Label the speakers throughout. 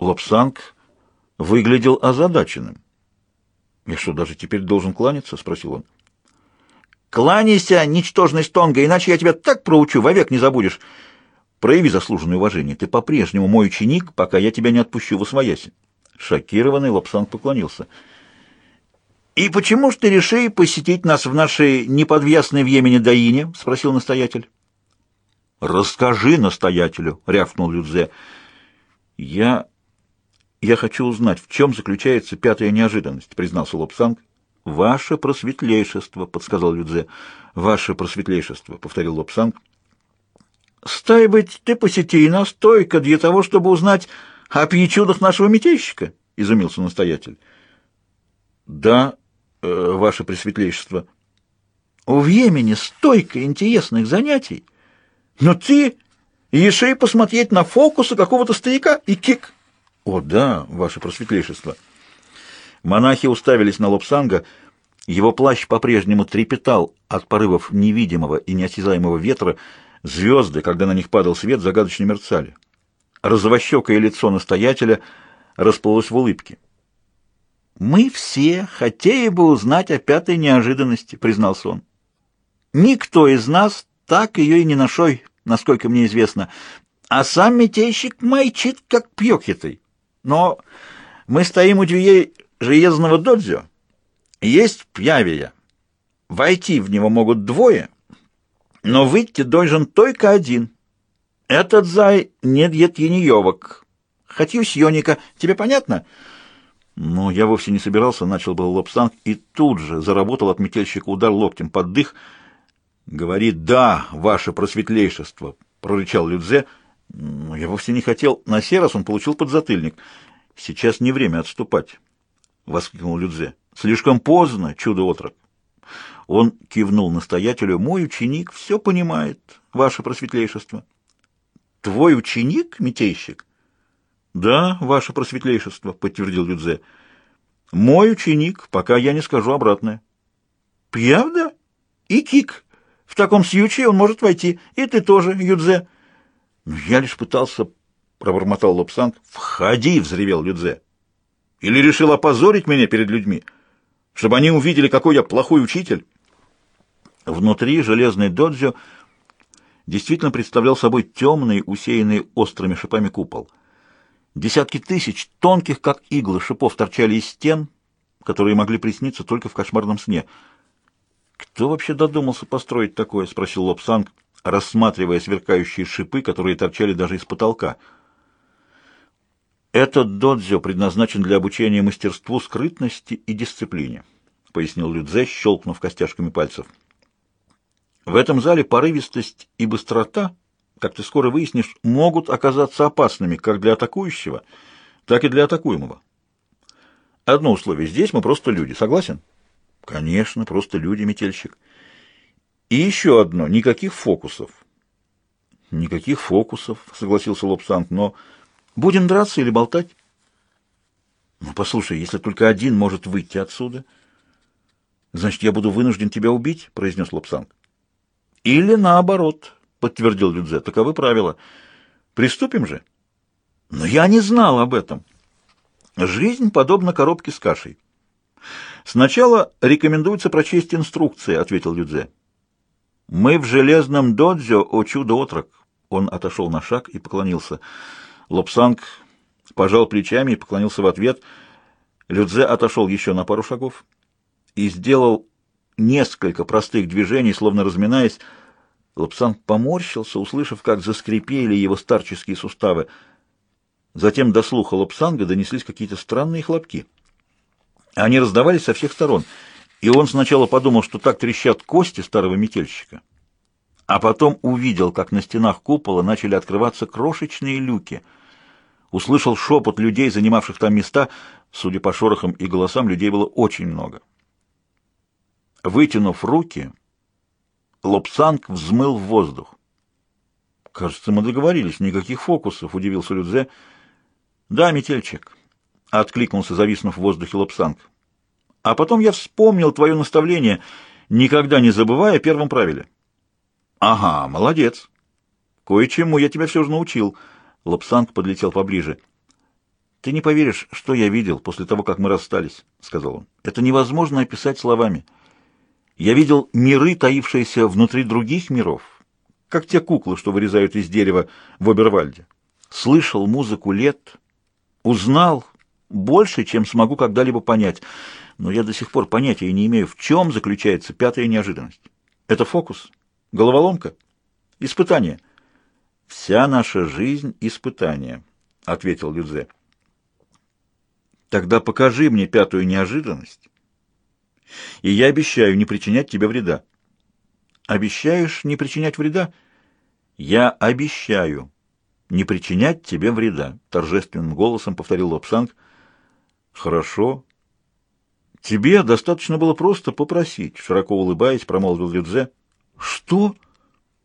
Speaker 1: Лапсанг выглядел озадаченным. «Я что, даже теперь должен кланяться?» — спросил он.
Speaker 2: «Кланяйся, ничтожный Стонга, иначе я тебя так проучу, вовек не забудешь. Прояви заслуженное уважение. Ты по-прежнему мой ученик, пока я тебя не отпущу в восвояси».
Speaker 1: Шокированный Лапсанг поклонился.
Speaker 2: «И почему ж ты решил посетить нас в нашей неподвластной времени Даине?» — спросил настоятель.
Speaker 1: «Расскажи настоятелю», — рявкнул Людзе. «Я... я хочу узнать, в чем заключается пятая неожиданность», — признался Лобсанг. «Ваше просветлейшество», — подсказал Людзе. «Ваше просветлейшество», — повторил Лобсанг.
Speaker 2: «Стай быть, ты посети нас только для того, чтобы узнать о причудах нашего метейщика», — изумился настоятель.
Speaker 1: «Да, э, ваше пресветлейшество».
Speaker 2: «В Йемене столько интересных занятий, но ты реши посмотреть на фокусы какого-то старика и кик».
Speaker 1: «О, да, ваше просветлейшество». Монахи уставились на лоб Санга. Его плащ по-прежнему трепетал от порывов невидимого и неосязаемого ветра. Звезды, когда на них падал свет, загадочно мерцали. Розовощекое лицо настоятеля расплылось в улыбке.
Speaker 2: «Мы все хотели бы узнать о пятой неожиданности», — признался он. «Никто из нас так ее и не нашел, насколько мне известно, а сам метейщик майчит, как пьёкитый. Но мы стоим у дверей железного додзё. Есть пьявия. Войти в него могут двое, но выйти должен только один. Этот зай не дед ениевок. Хочу сьоника. Тебе понятно?»
Speaker 1: Но я вовсе не собирался, начал был Лобсанг, и тут же заработал от метельщика удар локтем под дых. «Говорит, да, ваше просветлейшество!» — прорычал Людзе. Но я вовсе не хотел. На сей раз он получил подзатыльник. «Сейчас не время отступать!» — воскликнул Людзе. «Слишком поздно, чудо-отрок!» Он кивнул настоятелю. «Мой ученик все понимает, ваше просветлейшество».
Speaker 2: «Твой ученик, метейщик?»
Speaker 1: «Да, ваше просветлейшество», — подтвердил Людзе. «Мой ученик, пока я не скажу обратное».
Speaker 2: «Правда? И Кик. В таком случае он может войти. И ты тоже, Юдзе».
Speaker 1: «Ну, я лишь пытался...» — пробормотал Лобсанг. «Входи!» — взревел Людзе. «Или решил опозорить меня перед людьми, чтобы они увидели, какой я плохой учитель?» Внутри железный додзё действительно представлял собой темный, усеянный острыми шипами купол — Десятки тысяч тонких, как иглы, шипов торчали из стен, которые могли присниться только в кошмарном сне. «Кто вообще додумался построить такое?» — спросил Лобсанг, рассматривая сверкающие шипы, которые торчали даже из потолка. «Этот додзё предназначен для обучения мастерству, скрытности и дисциплине», — пояснил Людзе, щелкнув костяшками пальцев. «В этом зале порывистость и быстрота как ты скоро выяснишь, могут оказаться опасными как для атакующего, так и для атакуемого. Одно условие. Здесь мы просто люди. Согласен? Конечно, просто люди, метельщик. И еще одно. Никаких фокусов. Никаких фокусов, согласился Лобсанг, но будем драться или болтать? Ну, послушай, если только один может выйти отсюда, значит, я буду вынужден тебя убить, произнес Лобсанг. Или наоборот, — подтвердил Людзе. — Таковы правила. Приступим же. — Но я не знал об этом. Жизнь подобна коробке с кашей. Сначала рекомендуется прочесть инструкции, — ответил Людзе. — Мы в железном додзё, о чудо-отрок. Он отошел на шаг и поклонился. Лобсанг пожал плечами и поклонился в ответ. Людзе отошел еще на пару шагов и сделал несколько простых движений, словно разминаясь, Лапсан поморщился, услышав, как заскрипели его старческие суставы. Затем до слуха Лапсанга донеслись какие-то странные хлопки. Они раздавались со всех сторон, и он сначала подумал, что так трещат кости старого метельщика, а потом увидел, как на стенах купола начали открываться крошечные люки. Услышал шепот людей, занимавших там места. Судя по шорохам и голосам, людей было очень много. Вытянув руки, Лобсанг взмыл в воздух. «Кажется, мы договорились, никаких фокусов», — удивился Людзе. «Да, метельчик», — откликнулся, зависнув в воздухе Лобсанг. «А потом я вспомнил твое наставление, никогда не забывая о первом правиле». «Ага, молодец. Кое-чему я тебя все же научил». Лобсанг подлетел поближе.
Speaker 2: «Ты не поверишь, что я видел после того, как мы расстались», — сказал он. «Это невозможно описать словами. Я видел миры, таившиеся внутри других миров, как те куклы, что вырезают из дерева в Обервальде. Слышал музыку лет, узнал больше, чем смогу когда-либо понять, но я до сих пор понятия не имею, в чем заключается пятая неожиданность. Это фокус, головоломка, испытание. Вся наша жизнь — испытание, — ответил Людзе. Тогда покажи мне пятую неожиданность, и я обещаю не причинять тебе вреда. Обещаешь не причинять вреда? Я обещаю не причинять тебе вреда, торжественным голосом повторил Лобсанг. Хорошо. Тебе достаточно было просто попросить, широко улыбаясь, промолвил Людзе. Что?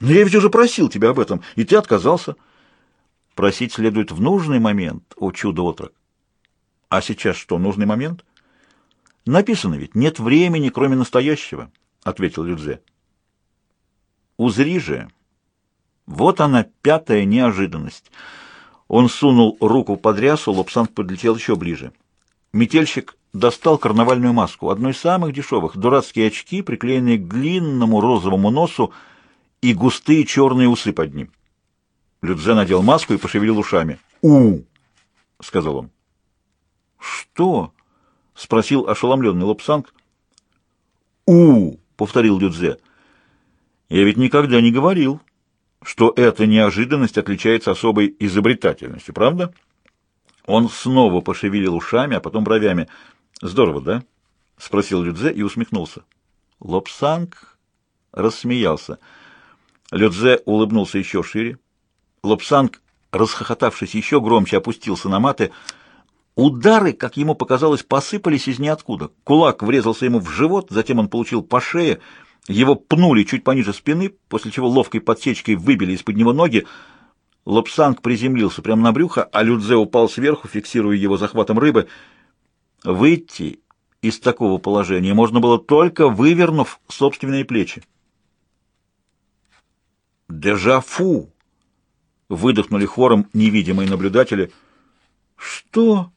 Speaker 2: Но я ведь уже просил тебя об этом, и ты отказался. Просить следует в нужный момент, о чудо-отрок. А сейчас что, нужный момент? — Написано ведь, нет времени, кроме настоящего, — ответил Людзе. Узри же. Вот она, пятая неожиданность. Он сунул руку под рясу, Лобсанг подлетел еще ближе. Метельщик достал карнавальную маску, одной из самых дешевых, дурацкие очки, приклеенные к длинному розовому носу и густые черные усы под ним. Людзе надел маску и пошевелил ушами. «У!» — сказал он. «Что?» — спросил ошеломленный Лобсанг. «У!» — повторил Людзе. «Я ведь никогда не говорил, что эта неожиданность отличается особой изобретательностью, правда?» Он снова пошевелил ушами, а потом бровями. «Здорово, да?» — спросил Людзе и усмехнулся. Лобсанг рассмеялся. Людзе улыбнулся еще шире. Лобсанг, расхохотавшись еще громче, опустился на маты — Удары, как ему показалось, посыпались из ниоткуда. Кулак врезался ему в живот, затем он получил по шее, его пнули чуть пониже спины, после чего ловкой подсечкой выбили из-под него ноги. Лобсанг приземлился прямо на брюхо, а Людзе упал сверху, фиксируя его захватом рыбы. Выйти из такого положения можно было только вывернув собственные плечи. «Дежафу!» — выдохнули хором невидимые наблюдатели. «Что?»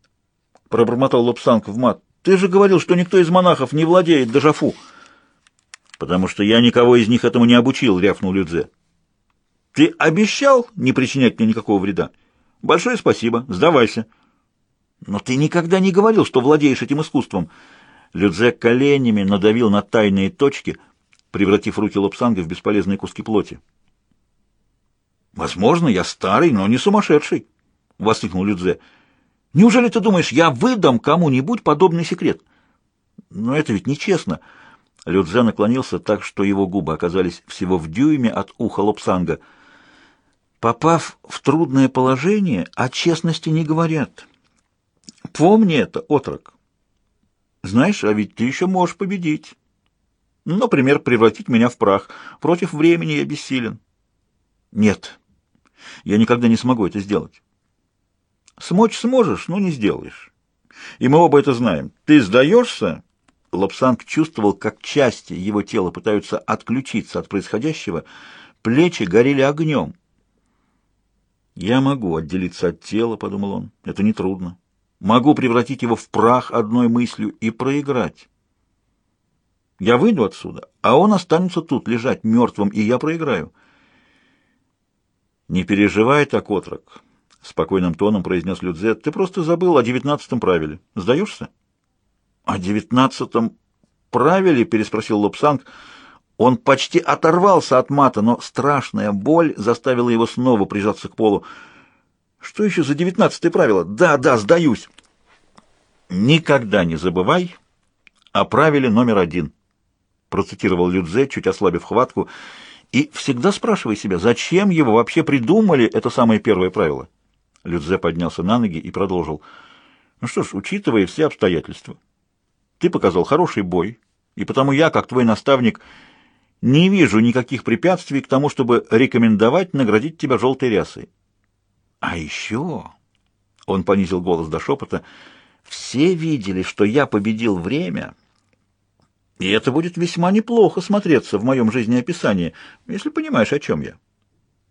Speaker 2: — пробормотал Лобсанг в мат. «Ты же говорил, что никто из монахов не владеет дежафу». «Потому что я никого из них этому не обучил», — рявкнул Людзе. «Ты обещал не причинять мне никакого вреда? Большое спасибо, сдавайся». «Но ты никогда не говорил, что владеешь этим искусством». Людзе коленями надавил на тайные точки, превратив руки Лобсанга в бесполезные куски плоти. «Возможно, я старый, но не сумасшедший», — воскликнул Людзе. Неужели ты думаешь, я выдам кому-нибудь подобный секрет? Но это ведь нечестно. Людзе наклонился так, что его губы оказались всего в дюйме от уха Лопсанга. Попав в трудное положение, о честности не говорят. Помни это, отрок. Знаешь, а ведь ты еще можешь победить. Например, превратить меня в прах. Против времени я бессилен. Нет, я никогда не смогу это сделать. Смочь сможешь, но не сделаешь. И мы оба это знаем. Ты сдаешься?» Лапсанг чувствовал, как части его тела пытаются отключиться от происходящего. Плечи горели огнем. «Я могу отделиться от тела», — подумал он. «Это нетрудно. Могу превратить его в прах одной мыслью и проиграть. Я выйду отсюда, а он останется тут лежать мертвым, и я проиграю». «Не переживай так, отрок», — спокойным тоном произнес Людзе. — Ты просто забыл о девятнадцатом правиле. Сдаешься? — О девятнадцатом правиле? — переспросил Лобсанг. Он почти оторвался от мата, но страшная боль заставила его снова прижаться к полу. — Что еще за девятнадцатое правило? Да, да, сдаюсь. — Никогда не забывай о правиле номер один, — процитировал Людзе, чуть ослабив хватку. — И всегда спрашивай себя, зачем его вообще придумали это самое первое правило? — Людзе поднялся на ноги и продолжил. «Ну что ж, учитывая все обстоятельства, ты показал хороший бой, и потому я, как твой наставник, не вижу никаких препятствий к тому, чтобы рекомендовать наградить тебя желтой рясой. А еще...» — он понизил голос до шепота — все видели, что я победил время, и это будет весьма неплохо смотреться в моем жизнеописании, если понимаешь, о чем я.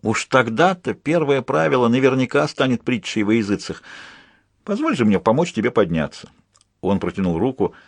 Speaker 2: Уж тогда-то первое правило наверняка станет притчей во языцах.
Speaker 1: Позволь же мне помочь тебе подняться. Он протянул руку.